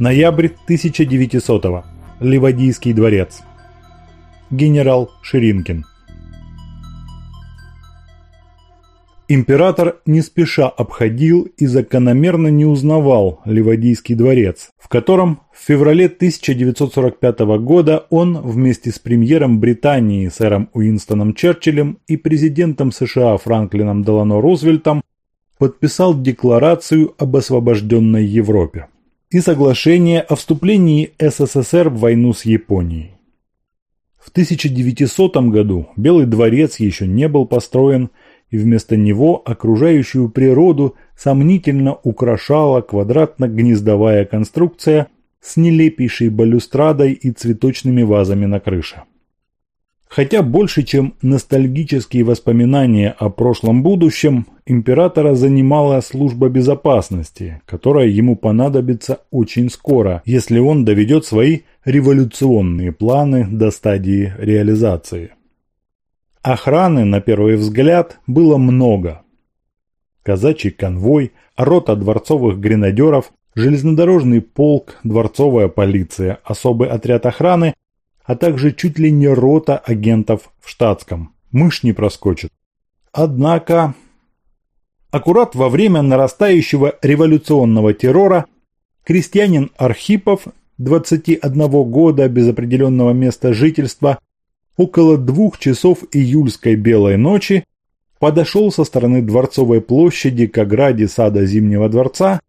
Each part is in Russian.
Ноябрь 1900 -го. Ливадийский дворец. Генерал Ширинкин. Император не спеша обходил и закономерно не узнавал Ливадийский дворец, в котором в феврале 1945 года он вместе с премьером Британии сэром Уинстоном Черчиллем и президентом США Франклином Делано Рузвельтом подписал Декларацию об освобожденной Европе и соглашение о вступлении СССР в войну с Японией. В 1900 году Белый дворец еще не был построен, и вместо него окружающую природу сомнительно украшала квадратно-гнездовая конструкция с нелепейшей балюстрадой и цветочными вазами на крыше. Хотя больше, чем ностальгические воспоминания о прошлом будущем, императора занимала служба безопасности, которая ему понадобится очень скоро, если он доведет свои революционные планы до стадии реализации. Охраны, на первый взгляд, было много. Казачий конвой, рота дворцовых гренадеров, железнодорожный полк, дворцовая полиция, особый отряд охраны а также чуть ли не рота агентов в штатском. Мышь не проскочит. Однако, аккурат во время нарастающего революционного террора, крестьянин Архипов, 21 года без определенного места жительства, около двух часов июльской белой ночи подошел со стороны Дворцовой площади к ограде сада Зимнего дворца,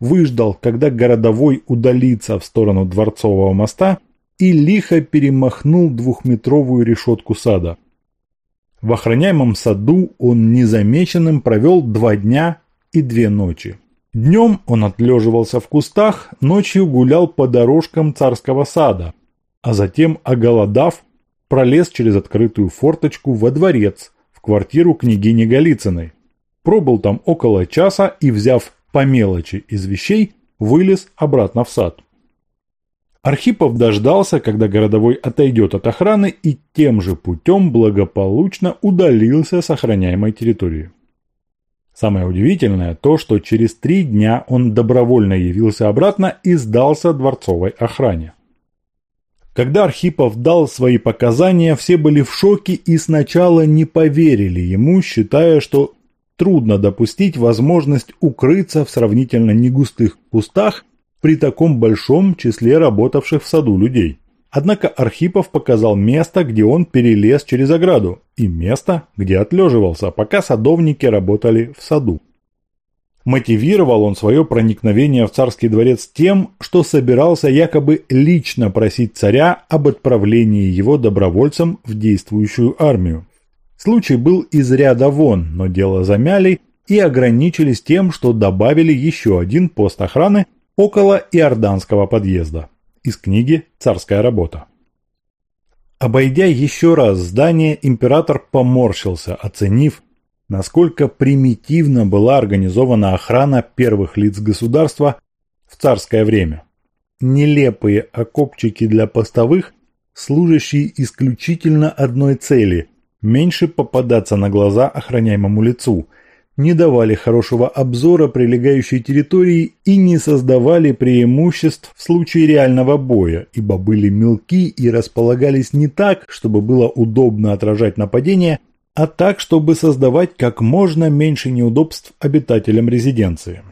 выждал, когда городовой удалится в сторону Дворцового моста – и лихо перемахнул двухметровую решетку сада. В охраняемом саду он незамеченным провел два дня и две ночи. Днем он отлеживался в кустах, ночью гулял по дорожкам царского сада, а затем, оголодав, пролез через открытую форточку во дворец, в квартиру княгини Голицыной. Пробыл там около часа и, взяв по мелочи из вещей, вылез обратно в сад. Архипов дождался, когда городовой отойдет от охраны и тем же путем благополучно удалился с охраняемой территории. Самое удивительное то, что через три дня он добровольно явился обратно и сдался дворцовой охране. Когда Архипов дал свои показания, все были в шоке и сначала не поверили ему, считая, что трудно допустить возможность укрыться в сравнительно негустых кустах при таком большом числе работавших в саду людей. Однако Архипов показал место, где он перелез через ограду, и место, где отлеживался, пока садовники работали в саду. Мотивировал он свое проникновение в царский дворец тем, что собирался якобы лично просить царя об отправлении его добровольцем в действующую армию. Случай был из ряда вон, но дело замяли и ограничились тем, что добавили еще один пост охраны около Иорданского подъезда. Из книги «Царская работа». Обойдя еще раз здание, император поморщился, оценив, насколько примитивно была организована охрана первых лиц государства в царское время. Нелепые окопчики для постовых, служащие исключительно одной цели – меньше попадаться на глаза охраняемому лицу – не давали хорошего обзора прилегающей территории и не создавали преимуществ в случае реального боя, ибо были мелки и располагались не так, чтобы было удобно отражать нападение, а так, чтобы создавать как можно меньше неудобств обитателям резиденции.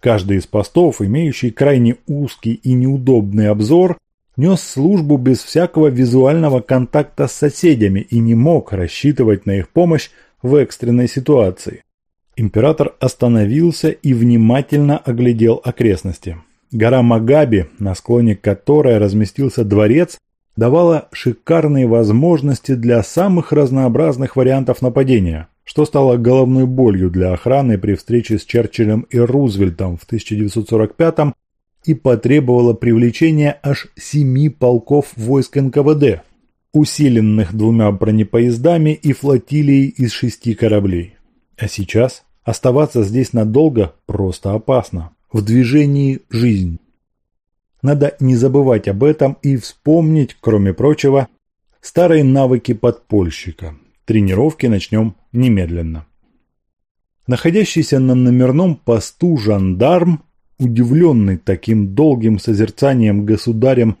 Каждый из постов, имеющий крайне узкий и неудобный обзор, нес службу без всякого визуального контакта с соседями и не мог рассчитывать на их помощь в экстренной ситуации. Император остановился и внимательно оглядел окрестности. Гора Магаби, на склоне которой разместился дворец, давала шикарные возможности для самых разнообразных вариантов нападения, что стало головной болью для охраны при встрече с Черчиллем и Рузвельтом в 1945 и потребовало привлечения аж семи полков войск НКВД, усиленных двумя бронепоездами и флотилией из шести кораблей. А сейчас оставаться здесь надолго просто опасно. В движении жизнь. Надо не забывать об этом и вспомнить, кроме прочего, старые навыки подпольщика. Тренировки начнем немедленно. Находящийся на номерном посту жандарм удивленный таким долгим созерцанием государем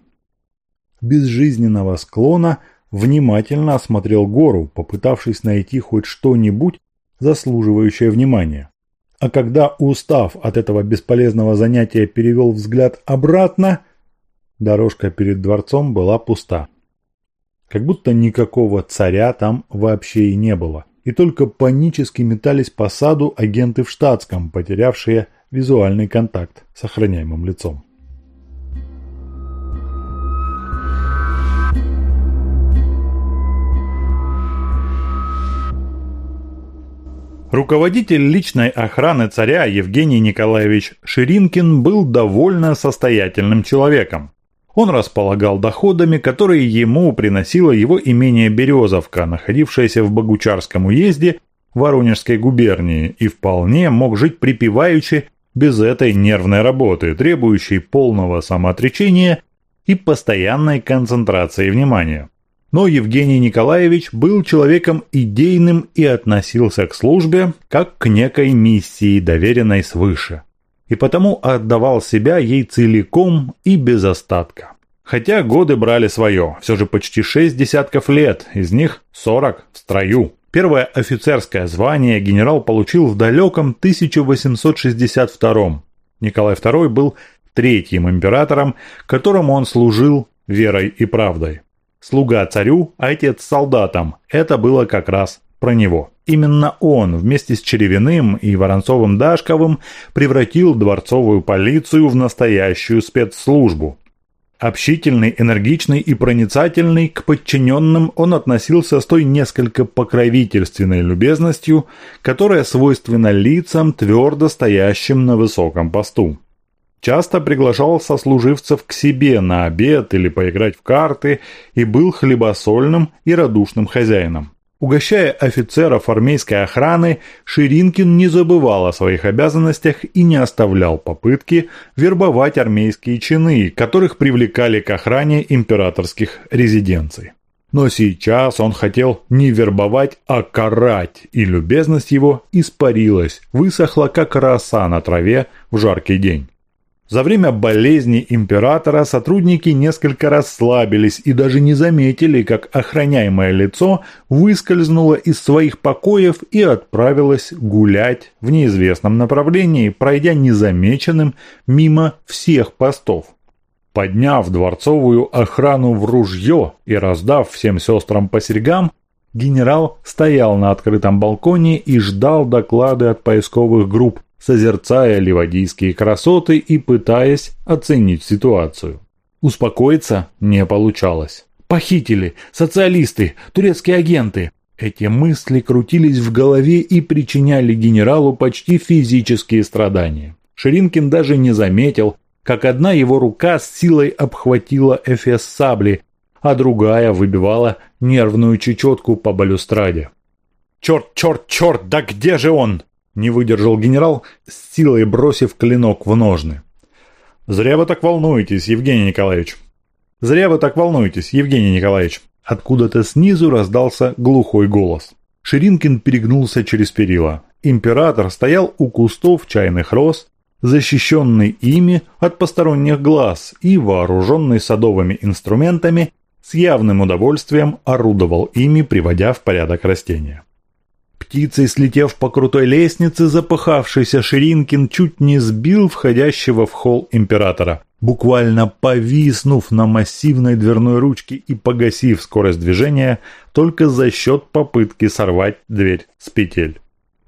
безжизненного склона, внимательно осмотрел гору, попытавшись найти хоть что-нибудь, заслуживающее внимания. А когда, устав от этого бесполезного занятия, перевел взгляд обратно, дорожка перед дворцом была пуста. Как будто никакого царя там вообще и не было. И только панически метались по саду агенты в штатском, потерявшие визуальный контакт с охраняемым лицом. Руководитель личной охраны царя Евгений Николаевич Ширинкин был довольно состоятельным человеком. Он располагал доходами, которые ему приносило его имение Березовка, находившееся в Богучарском уезде Воронежской губернии, и вполне мог жить припеваючи без этой нервной работы, требующей полного самоотречения и постоянной концентрации внимания. Но Евгений Николаевич был человеком идейным и относился к службе как к некой миссии, доверенной свыше. И потому отдавал себя ей целиком и без остатка. Хотя годы брали свое, все же почти шесть десятков лет, из них сорок в строю. Первое офицерское звание генерал получил в далеком 1862 Николай II был третьим императором, которому он служил верой и правдой. Слуга царю, а отец солдатам. Это было как раз про него. Именно он вместе с Черевиным и Воронцовым-Дашковым превратил дворцовую полицию в настоящую спецслужбу. Общительный, энергичный и проницательный, к подчиненным он относился с той несколько покровительственной любезностью, которая свойственна лицам, твердо стоящим на высоком посту часто приглашал сослуживцев к себе на обед или поиграть в карты и был хлебосольным и радушным хозяином. Угощая офицеров армейской охраны, Ширинкин не забывал о своих обязанностях и не оставлял попытки вербовать армейские чины, которых привлекали к охране императорских резиденций. Но сейчас он хотел не вербовать, а карать, и любезность его испарилась, высохла как роса на траве в жаркий день. За время болезни императора сотрудники несколько расслабились и даже не заметили, как охраняемое лицо выскользнуло из своих покоев и отправилось гулять в неизвестном направлении, пройдя незамеченным мимо всех постов. Подняв дворцовую охрану в ружье и раздав всем сестрам по серьгам, генерал стоял на открытом балконе и ждал доклады от поисковых групп, созерцая ливадийские красоты и пытаясь оценить ситуацию. Успокоиться не получалось. Похитили, социалисты, турецкие агенты. Эти мысли крутились в голове и причиняли генералу почти физические страдания. Ширинкин даже не заметил, как одна его рука с силой обхватила эфес сабли, а другая выбивала нервную чечетку по балюстраде. «Черт, черт, черт, да где же он?» Не выдержал генерал, с силой бросив клинок в ножны. «Зря вы так волнуетесь, Евгений Николаевич». «Зря вы так волнуетесь, Евгений Николаевич». Откуда-то снизу раздался глухой голос. Ширинкин перегнулся через перила. Император стоял у кустов чайных роз, защищенный ими от посторонних глаз и вооруженный садовыми инструментами, с явным удовольствием орудовал ими, приводя в порядок растения. Птицей слетев по крутой лестнице, запыхавшийся Ширинкин чуть не сбил входящего в холл императора. Буквально повиснув на массивной дверной ручке и погасив скорость движения, только за счет попытки сорвать дверь с петель.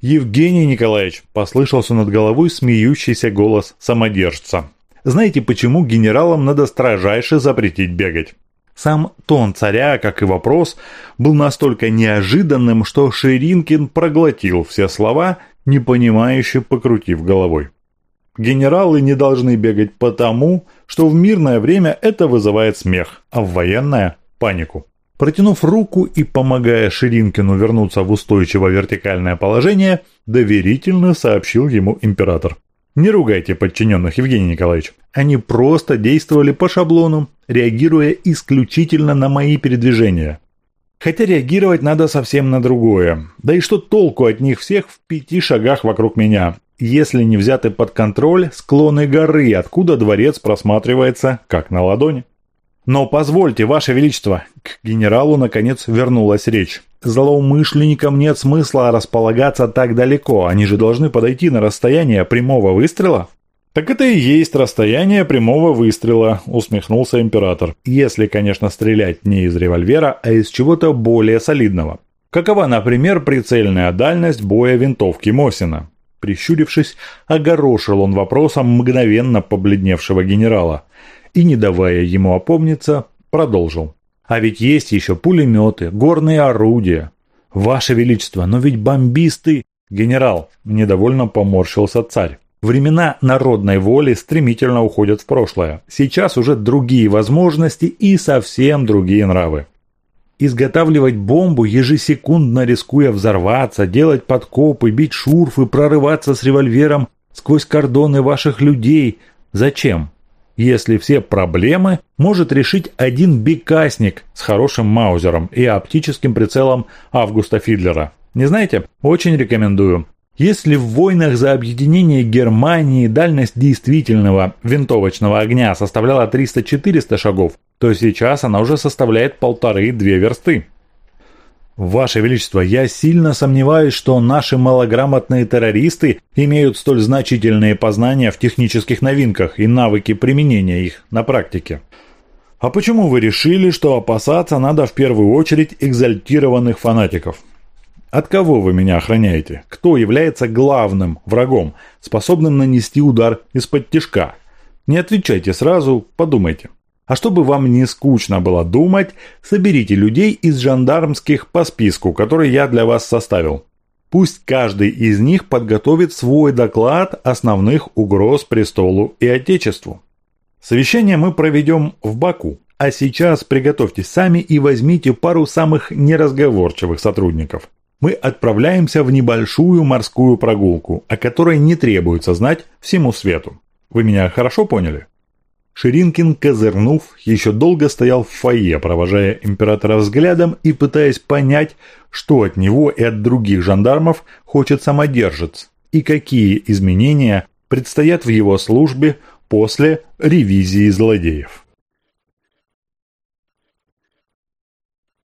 «Евгений Николаевич!» – послышался над головой смеющийся голос самодержца. «Знаете, почему генералам надо строжайше запретить бегать?» Сам тон царя, как и вопрос, был настолько неожиданным, что Ширинкин проглотил все слова, непонимающе покрутив головой. Генералы не должны бегать потому, что в мирное время это вызывает смех, а в военное – панику. Протянув руку и помогая Ширинкину вернуться в устойчиво вертикальное положение, доверительно сообщил ему император. Не ругайте подчиненных, Евгений Николаевич. Они просто действовали по шаблону, реагируя исключительно на мои передвижения. Хотя реагировать надо совсем на другое. Да и что толку от них всех в пяти шагах вокруг меня? если не взяты под контроль склоны горы, откуда дворец просматривается как на ладони. Но позвольте, Ваше Величество, к генералу наконец вернулась речь. Злоумышленникам нет смысла располагаться так далеко, они же должны подойти на расстояние прямого выстрела. «Так это и есть расстояние прямого выстрела», – усмехнулся император. «Если, конечно, стрелять не из револьвера, а из чего-то более солидного. Какова, например, прицельная дальность боя винтовки Мосина?» Прищурившись, огорошил он вопросом мгновенно побледневшего генерала и, не давая ему опомниться, продолжил. «А ведь есть еще пулеметы, горные орудия. Ваше Величество, но ведь бомбисты...» «Генерал», – недовольно поморщился царь. Времена народной воли стремительно уходят в прошлое. Сейчас уже другие возможности и совсем другие нравы. Изготавливать бомбу, ежесекундно рискуя взорваться, делать подкопы, бить шурфы, прорываться с револьвером сквозь кордоны ваших людей. Зачем? Если все проблемы может решить один бекасник с хорошим маузером и оптическим прицелом Августа Фидлера. Не знаете? Очень рекомендую. Если в войнах за объединение Германии дальность действительного винтовочного огня составляла 300-400 шагов, то сейчас она уже составляет полторы-две версты. Ваше Величество, я сильно сомневаюсь, что наши малограмотные террористы имеют столь значительные познания в технических новинках и навыки применения их на практике. А почему вы решили, что опасаться надо в первую очередь экзальтированных фанатиков? От кого вы меня охраняете? Кто является главным врагом, способным нанести удар из-под тишка? Не отвечайте сразу, подумайте. А чтобы вам не скучно было думать, соберите людей из жандармских по списку, который я для вас составил. Пусть каждый из них подготовит свой доклад основных угроз престолу и отечеству. Совещание мы проведем в Баку, а сейчас приготовьтесь сами и возьмите пару самых неразговорчивых сотрудников мы отправляемся в небольшую морскую прогулку, о которой не требуется знать всему свету. Вы меня хорошо поняли? Ширинкин, козырнув, еще долго стоял в фойе, провожая императора взглядом и пытаясь понять, что от него и от других жандармов хочет самодержец, и какие изменения предстоят в его службе после ревизии злодеев.